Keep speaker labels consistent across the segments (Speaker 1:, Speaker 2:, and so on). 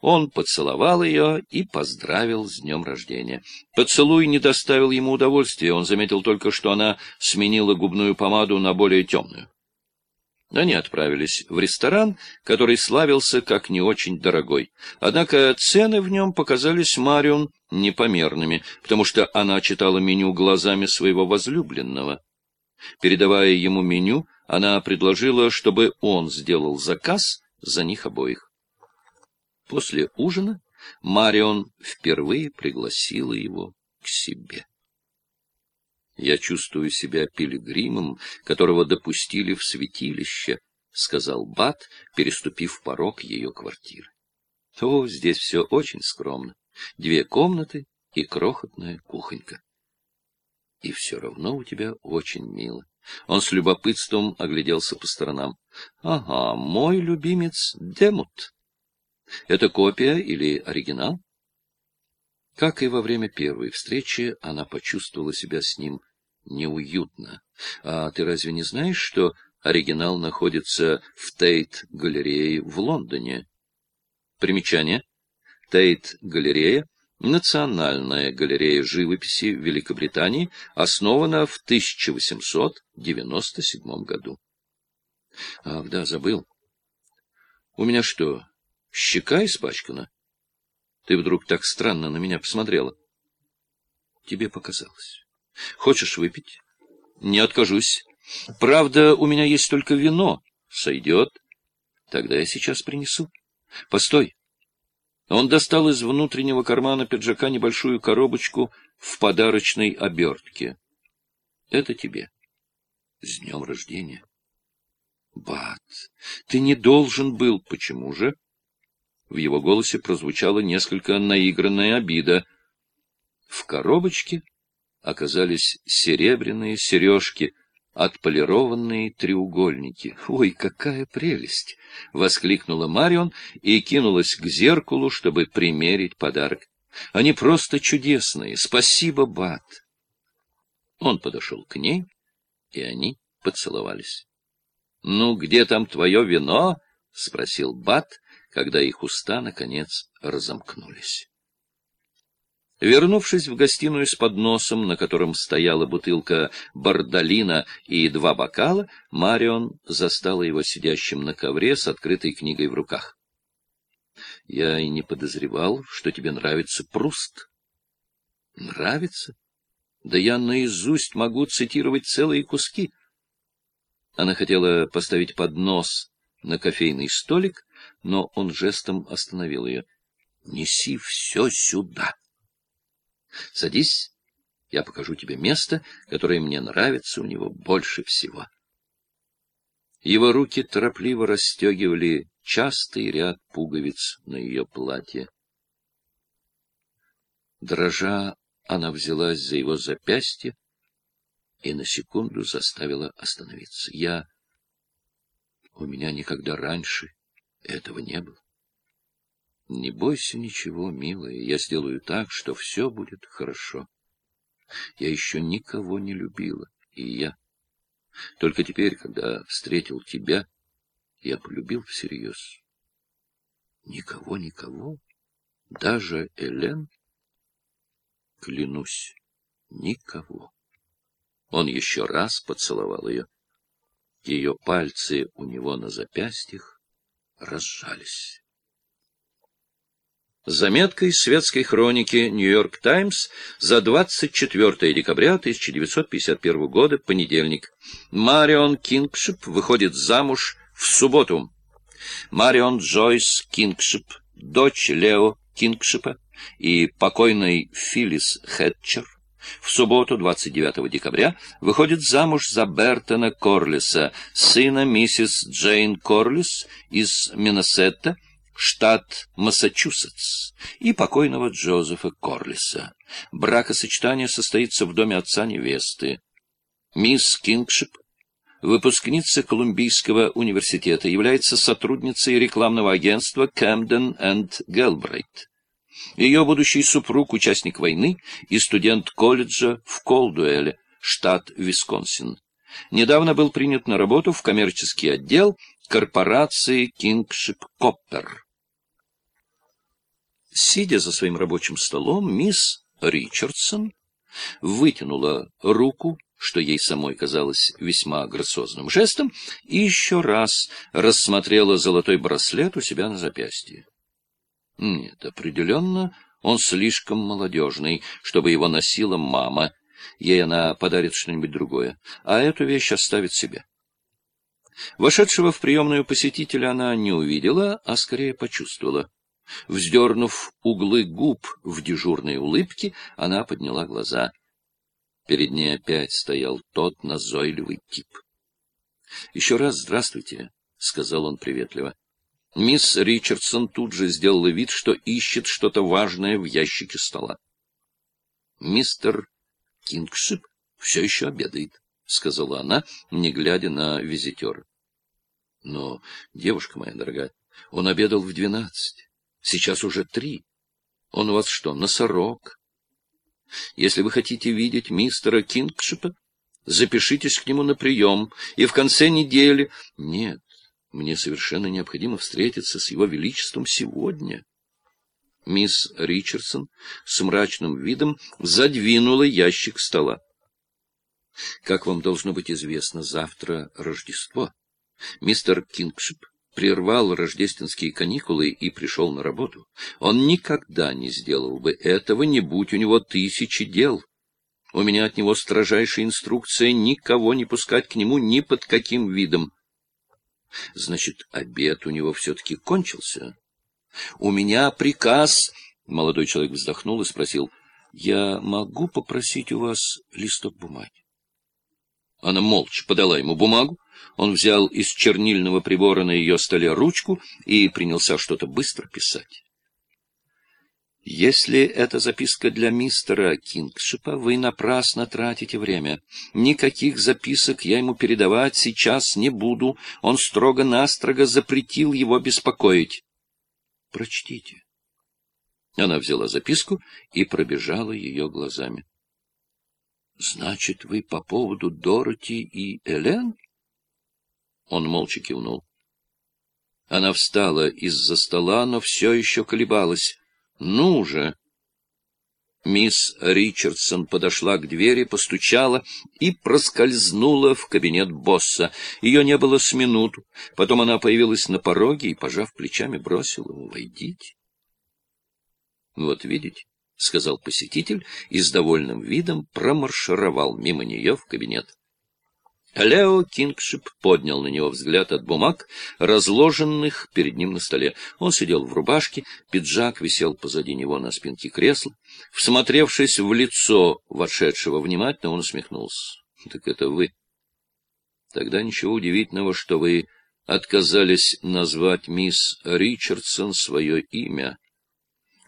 Speaker 1: Он поцеловал ее и поздравил с днем рождения. Поцелуй не доставил ему удовольствия, он заметил только, что она сменила губную помаду на более темную. Они отправились в ресторан, который славился как не очень дорогой. Однако цены в нем показались Марион непомерными, потому что она читала меню глазами своего возлюбленного. Передавая ему меню, она предложила, чтобы он сделал заказ за них обоих. После ужина Марион впервые пригласила его к себе. Я чувствую себя пилигримом, которого допустили в святилище, — сказал Бат, переступив порог ее квартиры. — О, здесь все очень скромно. Две комнаты и крохотная кухонька. И все равно у тебя очень мило. Он с любопытством огляделся по сторонам. — Ага, мой любимец Демут. Это копия или оригинал? Как и во время первой встречи, она почувствовала себя с ним неуютно. А ты разве не знаешь, что оригинал находится в Тейт-галерее в Лондоне? Примечание. Тейт-галерея — национальная галерея живописи Великобритании, основана в 1897 году. Ах, да, забыл. У меня что, щека испачкана? Ты вдруг так странно на меня посмотрела. Тебе показалось. Хочешь выпить? Не откажусь. Правда, у меня есть только вино. Сойдет. Тогда я сейчас принесу. Постой. Он достал из внутреннего кармана пиджака небольшую коробочку в подарочной обертке. Это тебе. С днем рождения. Бат, ты не должен был. Почему же? В его голосе прозвучала несколько наигранная обида. В коробочке оказались серебряные сережки, отполированные треугольники. «Ой, какая прелесть!» — воскликнула Марион и кинулась к зеркалу, чтобы примерить подарок. «Они просто чудесные! Спасибо, Бат!» Он подошел к ней, и они поцеловались. «Ну, где там твое вино?» — спросил Бат, когда их уста, наконец, разомкнулись. Вернувшись в гостиную с подносом, на котором стояла бутылка бардалина и два бокала, Марион застала его сидящим на ковре с открытой книгой в руках. — Я и не подозревал, что тебе нравится Пруст. — Нравится? Да я наизусть могу цитировать целые куски. Она хотела поставить поднос на кофейный столик, но он жестом остановил ее. — Неси все сюда. — Садись, я покажу тебе место, которое мне нравится у него больше всего. Его руки торопливо расстегивали частый ряд пуговиц на ее платье. Дрожа, она взялась за его запястье и на секунду заставила остановиться. Я... У меня никогда раньше этого не было. Не бойся ничего, милая, я сделаю так, что все будет хорошо. Я еще никого не любила, и я. Только теперь, когда встретил тебя, я полюбил всерьез. Никого, никого, даже Элен, клянусь, никого. Он еще раз поцеловал ее. Ее пальцы у него на запястьях разжались. Заметка из светской хроники «Нью-Йорк Таймс» за 24 декабря 1951 года, понедельник. Марион Кингшип выходит замуж в субботу. Марион Джойс Кингшип, дочь Лео Кингшипа и покойной Филлис Хэтчер, в субботу, 29 декабря, выходит замуж за Бертона Корлиса, сына миссис Джейн Корлис из Менассета, штат Массачусетс, и покойного Джозефа Корлиса. Бракосочетание состоится в доме отца невесты. Мисс Кингшип, выпускница Колумбийского университета, является сотрудницей рекламного агентства Camden and Galbraith. Ее будущий супруг — участник войны и студент колледжа в Колдуэле, штат Висконсин. Недавно был принят на работу в коммерческий отдел корпорации Kingship Copper. Сидя за своим рабочим столом, мисс Ричардсон вытянула руку, что ей самой казалось весьма грациозным жестом, и еще раз рассмотрела золотой браслет у себя на запястье. Нет, определенно, он слишком молодежный, чтобы его носила мама. Ей она подарит что-нибудь другое, а эту вещь оставит себе. Вошедшего в приемную посетителя она не увидела, а скорее почувствовала. Вздернув углы губ в дежурной улыбке, она подняла глаза. Перед ней опять стоял тот назойливый тип. — Еще раз здравствуйте, — сказал он приветливо. Мисс Ричардсон тут же сделала вид, что ищет что-то важное в ящике стола. — Мистер Кингшип все еще обедает, — сказала она, не глядя на визитера. — Но, девушка моя дорогая, он обедал в двенадцать. Сейчас уже три. Он у вас что, носорог? Если вы хотите видеть мистера Кингшипа, запишитесь к нему на прием, и в конце недели... Нет, мне совершенно необходимо встретиться с его величеством сегодня. Мисс Ричардсон с мрачным видом задвинула ящик стола. Как вам должно быть известно, завтра Рождество. Мистер Кингшип прервал рождественские каникулы и пришел на работу. Он никогда не сделал бы этого, не будь у него тысячи дел. У меня от него строжайшая инструкция никого не пускать к нему ни под каким видом. Значит, обед у него все-таки кончился. У меня приказ... Молодой человек вздохнул и спросил, я могу попросить у вас листок бумаги? Она молча подала ему бумагу. Он взял из чернильного прибора на ее столе ручку и принялся что-то быстро писать. Если это записка для мистера Кингшипа, вы напрасно тратите время. Никаких записок я ему передавать сейчас не буду. Он строго-настрого запретил его беспокоить. Прочтите. Она взяла записку и пробежала ее глазами. — Значит, вы по поводу Дороти и Элен? Он молча кивнул. Она встала из-за стола, но все еще колебалась. — Ну же! Мисс Ричардсон подошла к двери, постучала и проскользнула в кабинет босса. Ее не было с минуту. Потом она появилась на пороге и, пожав плечами, бросила ему «Войдите». Вот видите, — сказал посетитель и с довольным видом промаршировал мимо нее в кабинет. Лео Кингшип поднял на него взгляд от бумаг, разложенных перед ним на столе. Он сидел в рубашке, пиджак висел позади него на спинке кресла. Всмотревшись в лицо вошедшего внимательно, он усмехнулся. — Так это вы. Тогда ничего удивительного, что вы отказались назвать мисс Ричардсон свое имя.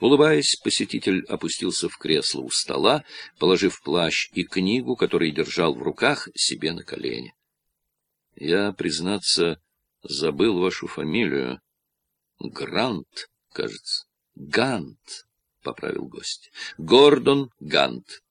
Speaker 1: Улыбаясь, посетитель опустился в кресло у стола, положив плащ и книгу, который держал в руках, себе на колени. — Я, признаться, забыл вашу фамилию. — Грант, кажется. — Гант, — поправил гость. — Гордон Гант.